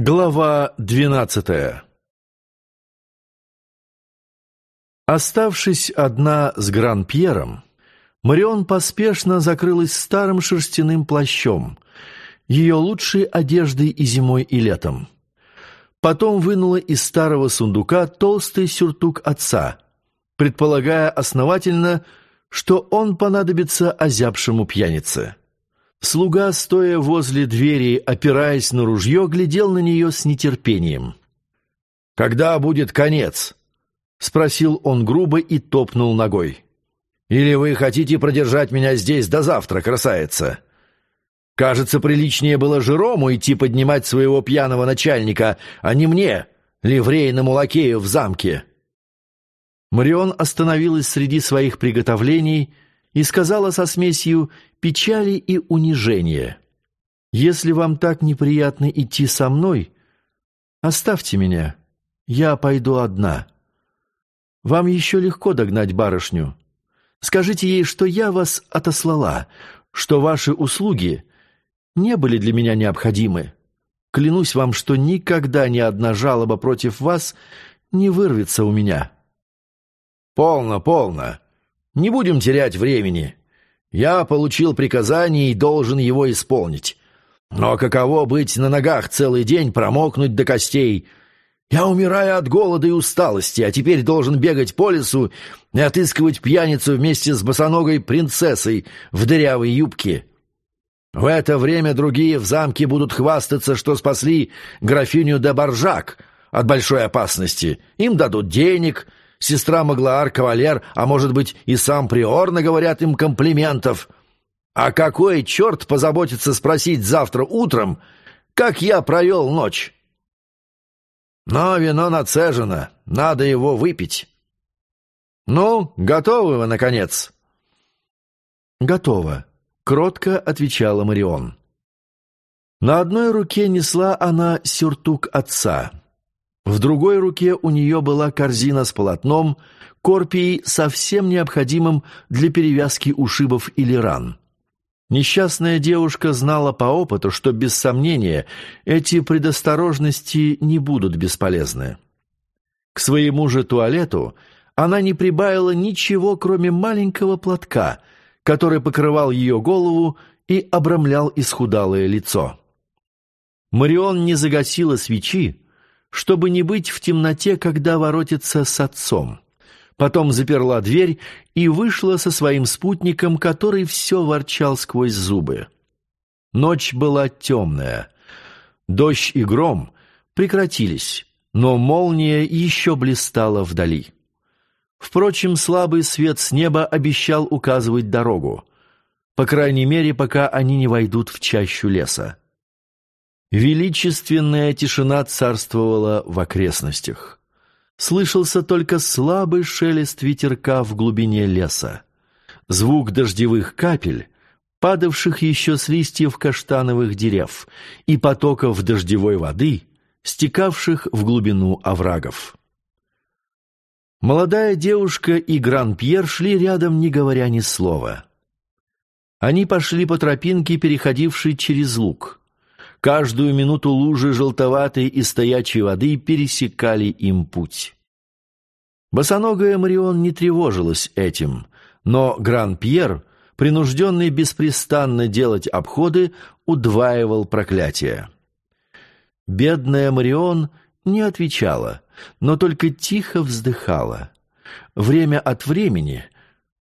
Глава двенадцатая Оставшись одна с Гран-Пьером, Марион поспешно закрылась старым шерстяным плащом, ее лучшей одеждой и зимой, и летом. Потом вынула из старого сундука толстый сюртук отца, предполагая основательно, что он понадобится озябшему пьянице. Слуга, стоя возле двери, опираясь на ружье, глядел на нее с нетерпением. «Когда будет конец?» — спросил он грубо и топнул ногой. «Или вы хотите продержать меня здесь до завтра, красавица?» Кажется, приличнее было Жерому идти поднимать своего пьяного начальника, а не мне, ливрейному лакею в замке. Марион остановилась среди своих приготовлений и сказала со смесью печали и унижения. «Если вам так неприятно идти со мной, оставьте меня, я пойду одна. Вам еще легко догнать барышню. Скажите ей, что я вас отослала, что ваши услуги не были для меня необходимы. Клянусь вам, что никогда ни одна жалоба против вас не вырвется у меня». «Полно, полно. Не будем терять времени. Я получил приказание и должен его исполнить. Но каково быть на ногах целый день, промокнуть до костей? Я умираю от голода и усталости, а теперь должен бегать по лесу и отыскивать пьяницу вместе с босоногой принцессой в дырявой юбке. В это время другие в замке будут хвастаться, что спасли графиню де Баржак от большой опасности. Им дадут денег — Сестра Маглаар, кавалер, а может быть и сам приор наговорят им комплиментов. А какой черт позаботится спросить завтра утром, как я провел ночь? Но вино нацежено, надо его выпить. Ну, готовы вы, наконец? Готово, кротко отвечала Марион. На одной руке несла она сюртук отца — в другой руке у нее была корзина с полотном, корпией совсем необходимым для перевязки ушибов или ран. Несчастная девушка знала по опыту, что, без сомнения, эти предосторожности не будут бесполезны. К своему же туалету она не прибавила ничего, кроме маленького платка, который покрывал ее голову и обрамлял исхудалое лицо. Марион не загасила свечи, чтобы не быть в темноте, когда воротится с отцом. Потом заперла дверь и вышла со своим спутником, который все ворчал сквозь зубы. Ночь была темная. Дождь и гром прекратились, но молния еще блистала вдали. Впрочем, слабый свет с неба обещал указывать дорогу, по крайней мере, пока они не войдут в чащу леса. Величественная тишина царствовала в окрестностях. Слышался только слабый шелест ветерка в глубине леса. Звук дождевых капель, падавших еще с листьев каштановых дерев, и потоков дождевой воды, стекавших в глубину оврагов. Молодая девушка и Гран-Пьер шли рядом, не говоря ни слова. Они пошли по тропинке, переходившей через луг. Каждую минуту лужи желтоватой и стоячей воды пересекали им путь. Босоногая Марион не тревожилась этим, но Гран-Пьер, принужденный беспрестанно делать обходы, удваивал проклятие. Бедная Марион не отвечала, но только тихо вздыхала. Время от времени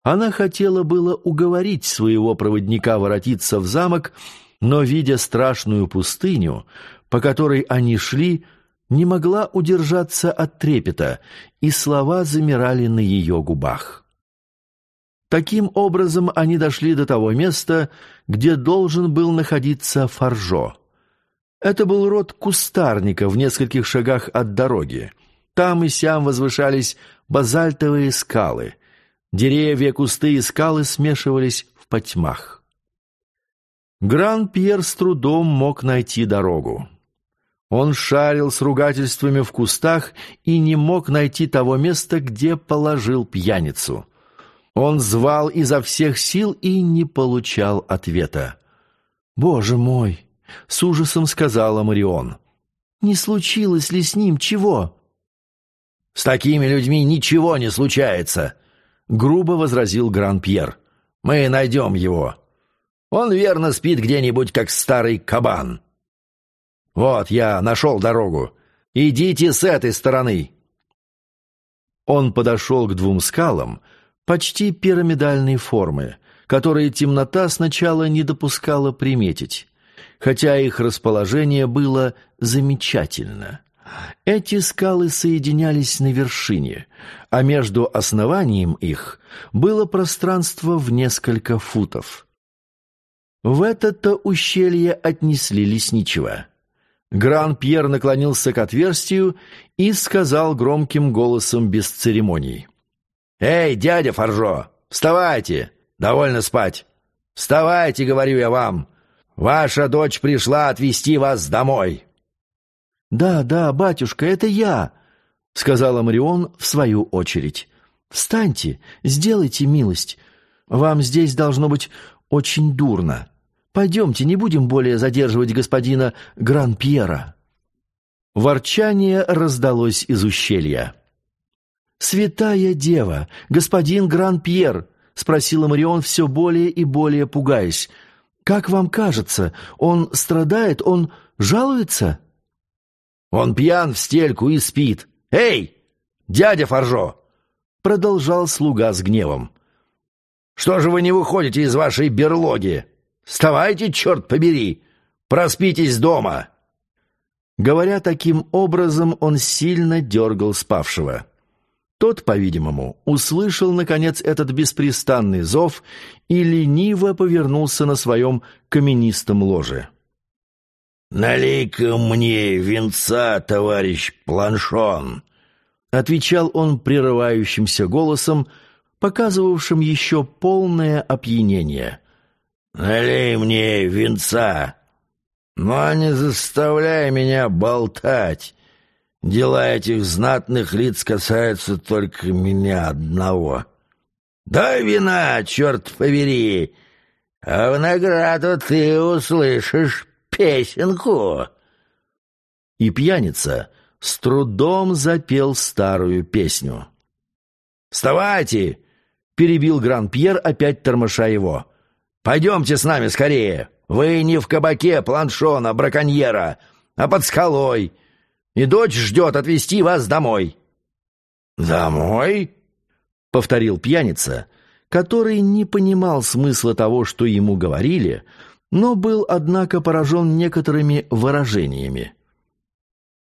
она хотела было уговорить своего проводника воротиться в замок, но, видя страшную пустыню, по которой они шли, не могла удержаться от трепета, и слова замирали на ее губах. Таким образом они дошли до того места, где должен был находиться Фаржо. Это был род кустарника в нескольких шагах от дороги. Там и сям возвышались базальтовые скалы. Деревья, кусты и скалы смешивались в потьмах. Гран-Пьер с трудом мог найти дорогу. Он шарил с ругательствами в кустах и не мог найти того места, где положил пьяницу. Он звал изо всех сил и не получал ответа. «Боже мой!» — с ужасом сказала Марион. Не случилось ли с ним чего?» «С такими людьми ничего не случается», — грубо возразил Гран-Пьер. «Мы найдем его. Он верно спит где-нибудь, как старый кабан. Вот, я нашел дорогу. Идите с этой стороны». Он подошел к двум скалам, почти пирамидальной формы, которые темнота сначала не допускала приметить, хотя их расположение было замечательно. Эти скалы соединялись на вершине, а между основанием их было пространство в несколько футов. В это-то ущелье отнесли лесничего. Гран-Пьер наклонился к отверстию и сказал громким голосом без церемоний. «Эй, дядя Фаржо, вставайте! Довольно спать! Вставайте, говорю я вам! Ваша дочь пришла отвезти вас домой!» «Да, да, батюшка, это я!» — сказала Марион в свою очередь. «Встаньте, сделайте милость. Вам здесь должно быть очень дурно. Пойдемте, не будем более задерживать господина Гран-Пьера». Ворчание раздалось из ущелья. «Святая дева, господин Гран-Пьер!» — спросила Марион, все более и более пугаясь. «Как вам кажется, он страдает, он жалуется?» Он пьян в стельку и спит. Эй, дядя Фаржо!» Продолжал слуга с гневом. «Что же вы не выходите из вашей берлоги? Вставайте, черт побери! Проспитесь дома!» Говоря таким образом, он сильно дергал спавшего. Тот, по-видимому, услышал, наконец, этот беспрестанный зов и лениво повернулся на своем каменистом ложе. «Налей-ка мне венца, товарищ Планшон!» Отвечал он прерывающимся голосом, показывавшим еще полное опьянение. «Налей мне венца, но не заставляй меня болтать. Дела этих знатных лиц касаются только меня одного. Дай вина, черт побери, а в награду ты услышишь песенку!» И пьяница с трудом запел старую песню. «Вставайте!» — перебил Гран-Пьер, опять тормоша его. «Пойдемте с нами скорее! Вы не в кабаке планшона, браконьера, а под скалой, и дочь ждет отвезти вас домой». «Домой?» — повторил пьяница, который не понимал смысла того, что ему говорили, — но был, однако, поражен некоторыми выражениями.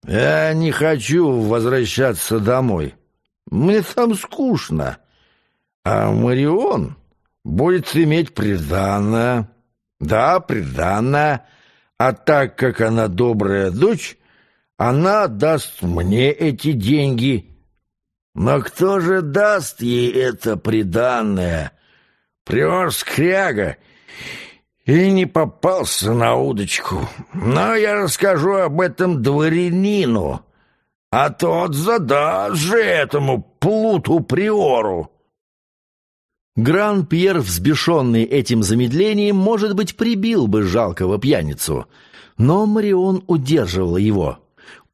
«Я не хочу возвращаться домой. Мне там скучно. А Марион будет иметь приданное. Да, приданное. А так как она добрая дочь, она даст мне эти деньги. Но кто же даст ей это приданное? Приор скряга и не попался на удочку. Но я расскажу об этом дворянину, а тот задаст же этому плуту-приору». Гран-Пьер, взбешенный этим замедлением, может быть, прибил бы жалкого пьяницу, но Марион удерживала его.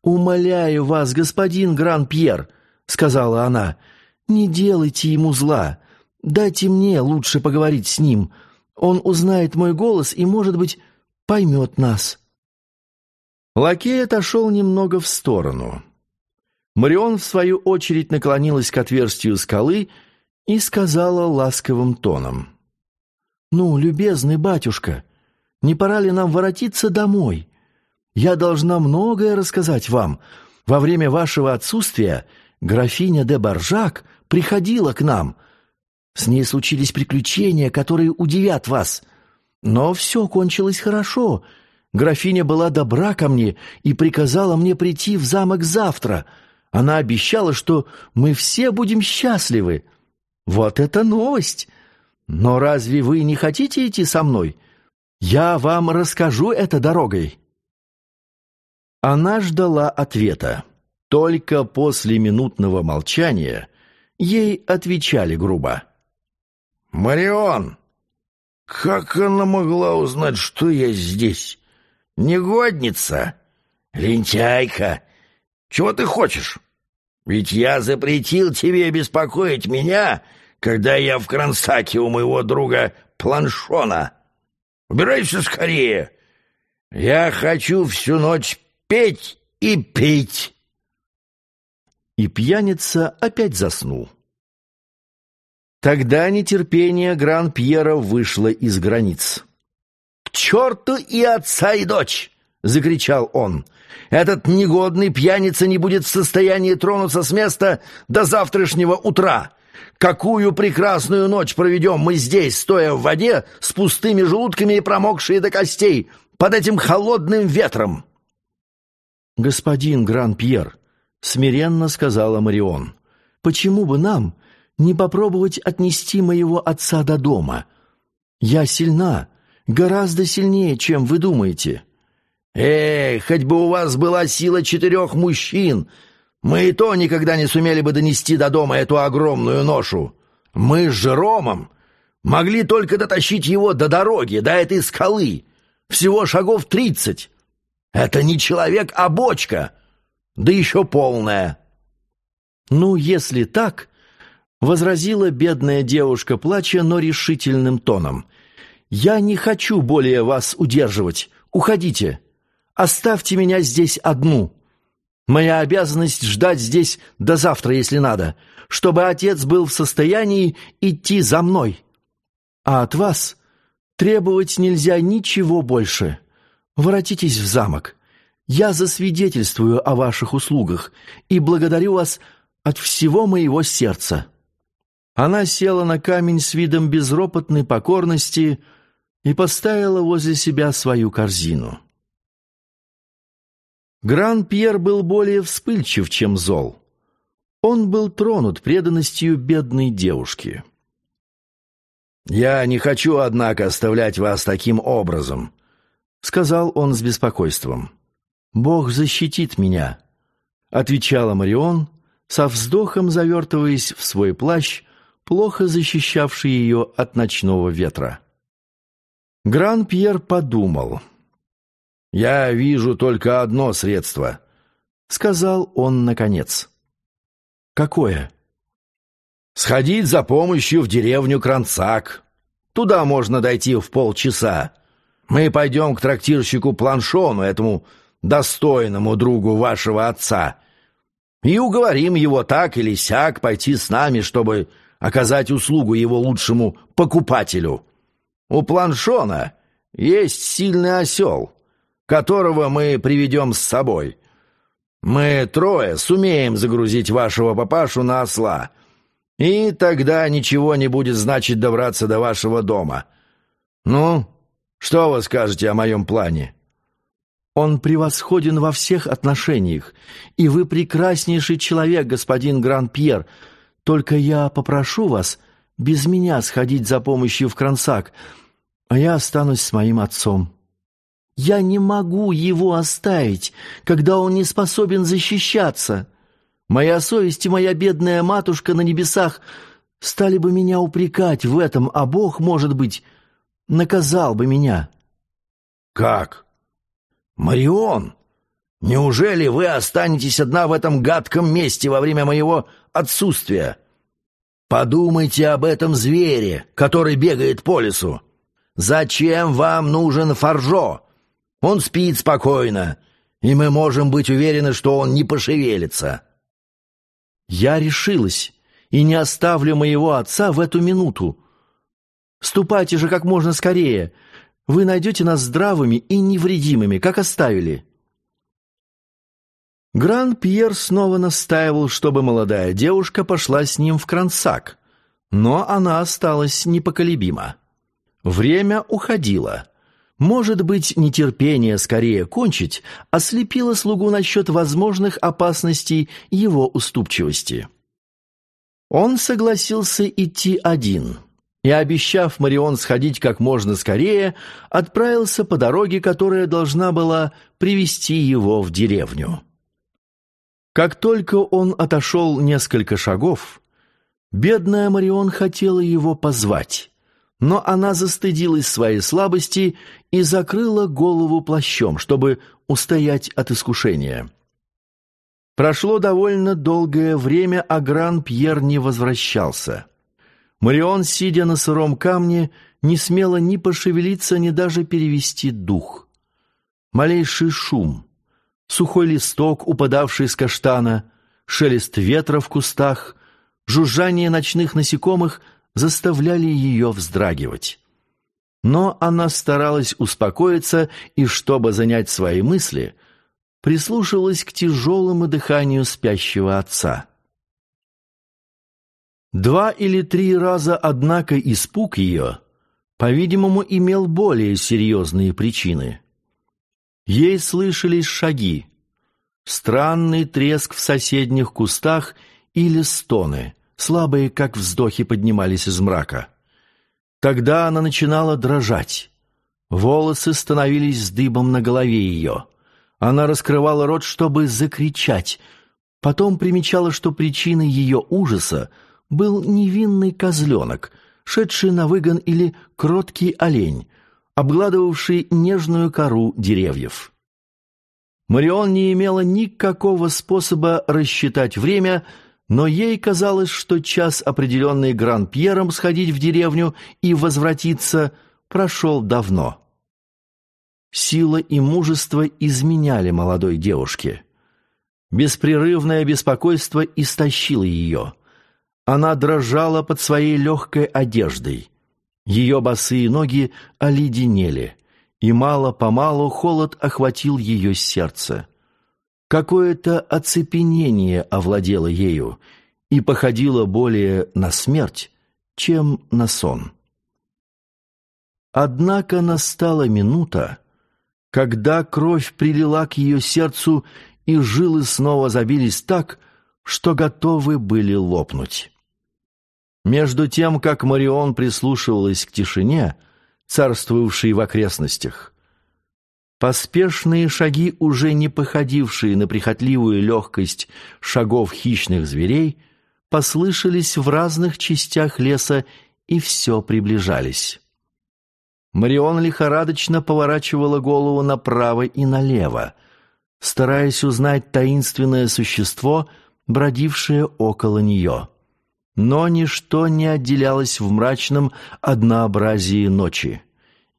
«Умоляю вас, господин Гран-Пьер», — сказала она, — «не делайте ему зла. Дайте мне лучше поговорить с ним. Он узнает мой голос и, может быть, поймет нас». Лакей отошел немного в сторону. Марион, в свою очередь, наклонилась к отверстию скалы и сказала ласковым тоном. «Ну, любезный батюшка, не пора ли нам воротиться домой? Я должна многое рассказать вам. Во время вашего отсутствия графиня де Баржак приходила к нам, с ней случились приключения, которые удивят вас. Но все кончилось хорошо. Графиня была добра ко мне и приказала мне прийти в замок завтра. Она обещала, что мы все будем счастливы. Вот это новость! Но разве вы не хотите идти со мной? Я вам расскажу это дорогой». Она ждала ответа. Только после минутного молчания ей отвечали грубо. «Марион! Как она могла узнать, что я здесь? Негодница! «Лентяйка! Чего ты хочешь? Ведь я запретил тебе беспокоить меня, когда я в Кронсаке у моего друга Планшона. Убирайся скорее! Я хочу всю ночь петь и пить!» И пьяница опять заснул. Тогда нетерпение Гран-Пьера вышло из границ. «К черту и отца, и дочь!» — закричал он. «Этот негодный пьяница не будет в состоянии тронуться с места до завтрашнего утра. Какую прекрасную ночь проведем мы здесь, стоя в воде, с пустыми желудками и промокшие до костей, под этим холодным ветром!» «Господин Гран-Пьер», — смиренно сказала Марион, — «почему бы нам не попробовать отнести моего отца до дома? Я сильна, гораздо сильнее, чем вы думаете». «Эй, хоть бы у вас была сила четырех мужчин, мы и то никогда не сумели бы донести до дома эту огромную ношу. Мы с Жеромом могли только дотащить его до дороги, до этой скалы. Всего шагов тридцать. Это не человек, а бочка, да еще полная». «Ну, если так...» — возразила бедная девушка, плача, но решительным тоном. «Я не хочу более вас удерживать. Уходите. Оставьте меня здесь одну. Моя обязанность ждать здесь до завтра, если надо, чтобы отец был в состоянии идти за мной. А от вас требовать нельзя ничего больше. Воротитесь в замок. Я засвидетельствую о ваших услугах и благодарю вас от всего моего сердца». Она села на камень с видом безропотной покорности и поставила возле себя свою корзину. Гран-Пьер был более вспыльчив, чем зол. Он был тронут преданностью бедной девушки. «Я не хочу, однако, оставлять вас таким образом», — сказал он с беспокойством. «Бог защитит меня», — отвечала Марион, со вздохом завертываясь в свой плащ, плохо защищавший ее от ночного ветра. Гран-Пьер подумал. «Я вижу только одно средство», — сказал он наконец. «Какое?» «Сходить за помощью в деревню Кранцак. Туда можно дойти в полчаса. Мы пойдем к трактирщику Планшону, этому достойному другу вашего отца, и уговорим его так или сяк пойти с нами, чтобы оказать услугу его лучшему покупателю. У Планшона есть сильный осел, которого мы приведем с собой. Мы трое сумеем загрузить вашего папашу на осла, и тогда ничего не будет значить добраться до вашего дома. Ну, что вы скажете о моем плане?» Он превосходен во всех отношениях, и вы прекраснейший человек, господин Гран-Пьер. Только я попрошу вас без меня сходить за помощью в Крансак, а я останусь с моим отцом. Я не могу его оставить, когда он не способен защищаться. Моя совесть и моя бедная матушка на небесах стали бы меня упрекать в этом, а Бог, может быть, наказал бы меня». «Как?» «Марион, неужели вы останетесь одна в этом гадком месте во время моего отсутствия? Подумайте об этом звере, который бегает по лесу. Зачем вам нужен Фаржо? Он спит спокойно, и мы можем быть уверены, что он не пошевелится». «Я решилась и не оставлю моего отца в эту минуту. Ступайте же как можно скорее, вы найдете нас здравыми и невредимыми, как оставили». Гран-Пьер снова настаивал, чтобы молодая девушка пошла с ним в Крансак, но она осталась непоколебима. Время уходило. Может быть, нетерпение скорее кончить ослепило слугу насчет возможных опасностей его уступчивости. Он согласился идти один — и, обещав Марион сходить как можно скорее, отправился по дороге, которая должна была привести его в деревню. Как только он отошел несколько шагов, бедная Марион хотела его позвать, но она застыдилась своей слабости и закрыла голову плащом, чтобы устоять от искушения. Прошло довольно долгое время, а Гран-Пьер не возвращался. Марион, сидя на сыром камне, не смела ни пошевелиться, ни даже перевести дух. Малейший шум, сухой листок, упадавший с каштана, шелест ветра в кустах, жужжание ночных насекомых заставляли ее вздрагивать. Но она старалась успокоиться и, чтобы занять свои мысли, прислушивалась к тяжелому дыханию спящего отца. Два или три раза, однако, испуг ее, по-видимому, имел более серьезные причины. Ей слышались шаги, странный треск в соседних кустах или стоны, слабые, как вздохи, поднимались из мрака. Тогда она начинала дрожать. Волосы становились дыбом на голове ее. Она раскрывала рот, чтобы закричать. Потом примечала, что причиной ее ужаса был невинный козленок, шедший на выгон или кроткий олень, обгладывавший нежную кору деревьев. Марион не имела никакого способа рассчитать время, но ей казалось, что час, определенный Гран-Пьером сходить в деревню и возвратиться, прошел давно. Сила и мужество изменяли молодой девушке. Беспрерывное беспокойство истощило ее. Она дрожала под своей легкой одеждой. Ее босые ноги оледенели, и мало-помалу холод охватил ее сердце. Какое-то оцепенение овладело ею и походило более на смерть, чем на сон. Однако настала минута, когда кровь прилила к ее сердцу, и жилы снова забились так, что готовы были лопнуть. Между тем, как Марион прислушивалась к тишине, царствовавшей в окрестностях, Поспешные шаги, уже не походившие на прихотливую легкость шагов хищных зверей, послышались в разных частях леса и все приближались. Марион лихорадочно поворачивала голову направо и налево, стараясь узнать таинственное существо, бродившее около нее. Но ничто не отделялось в мрачном однообразии ночи.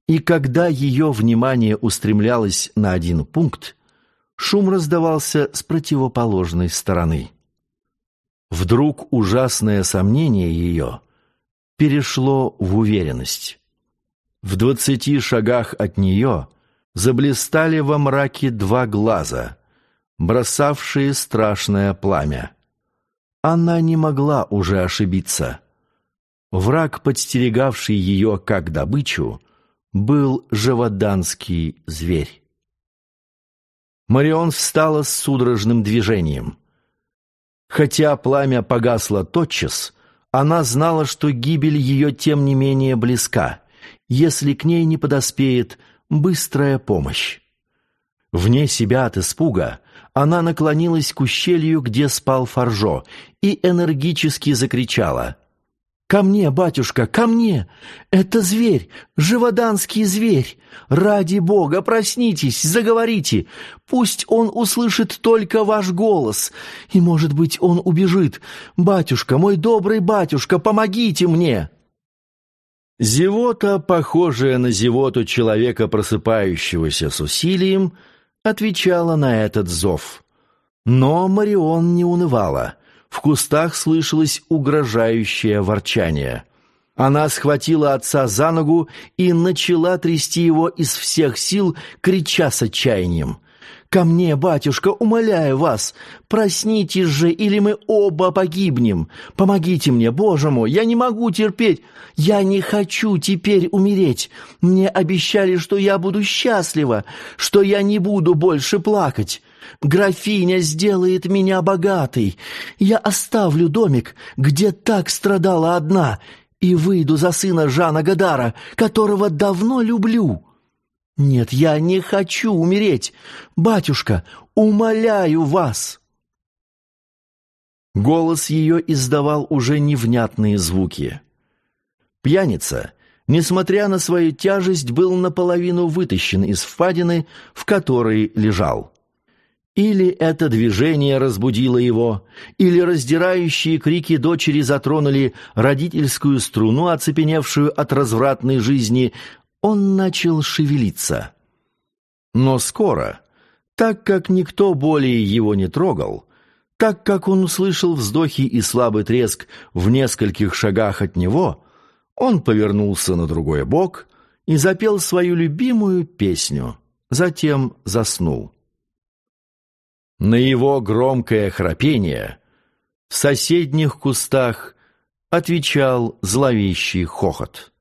И когда ее внимание устремлялось на один пункт, шум раздавался с противоположной стороны. Вдруг ужасное сомнение ее перешло в уверенность. В двадцати шагах от нее заблистали во мраке два глаза, бросавшие страшное пламя. Она не могла уже ошибиться. Враг, подстерегавший ее как добычу, был живоданский зверь. Марион встала с судорожным движением. Хотя пламя погасло тотчас, она знала, что гибель ее тем не менее близка, если к ней не подоспеет быстрая помощь. Вне себя от испуга она наклонилась к ущелью, где спал Фаржо, и энергически закричала — «Ко мне, батюшка, ко мне! Это зверь, живоданский зверь! Ради Бога, проснитесь, заговорите! Пусть он услышит только ваш голос, и, может быть, он убежит. Батюшка, мой добрый батюшка, помогите мне!» Зевота, похожая на зевоту человека, просыпающегося с усилием, отвечала на этот зов. Но Марион не унывала — в кустах слышалось угрожающее ворчание. Она схватила отца за ногу и начала трясти его из всех сил, крича с отчаянием. «Ко мне, батюшка, умоляю вас! Проснитесь же, или мы оба погибнем! Помогите мне, Боже мой! Я не могу терпеть! Я не хочу теперь умереть! Мне обещали, что я буду счастлива, что я не буду больше плакать! Графиня сделает меня богатой! Я оставлю домик, где так страдала одна, и выйду за сына Жана Гадара, которого давно люблю!» «Нет, я не хочу умереть! Батюшка, умоляю вас!» Голос ее издавал уже невнятные звуки. Пьяница, несмотря на свою тяжесть, был наполовину вытащен из впадины, в которой лежал. Или это движение разбудило его, или раздирающие крики дочери затронули родительскую струну, оцепеневшую от развратной жизни, он начал шевелиться. Но скоро, так как никто более его не трогал, так как он услышал вздохи и слабый треск в нескольких шагах от него, он повернулся на другой бок и запел свою любимую песню, затем заснул. На его громкое храпение в соседних кустах отвечал зловещий хохот.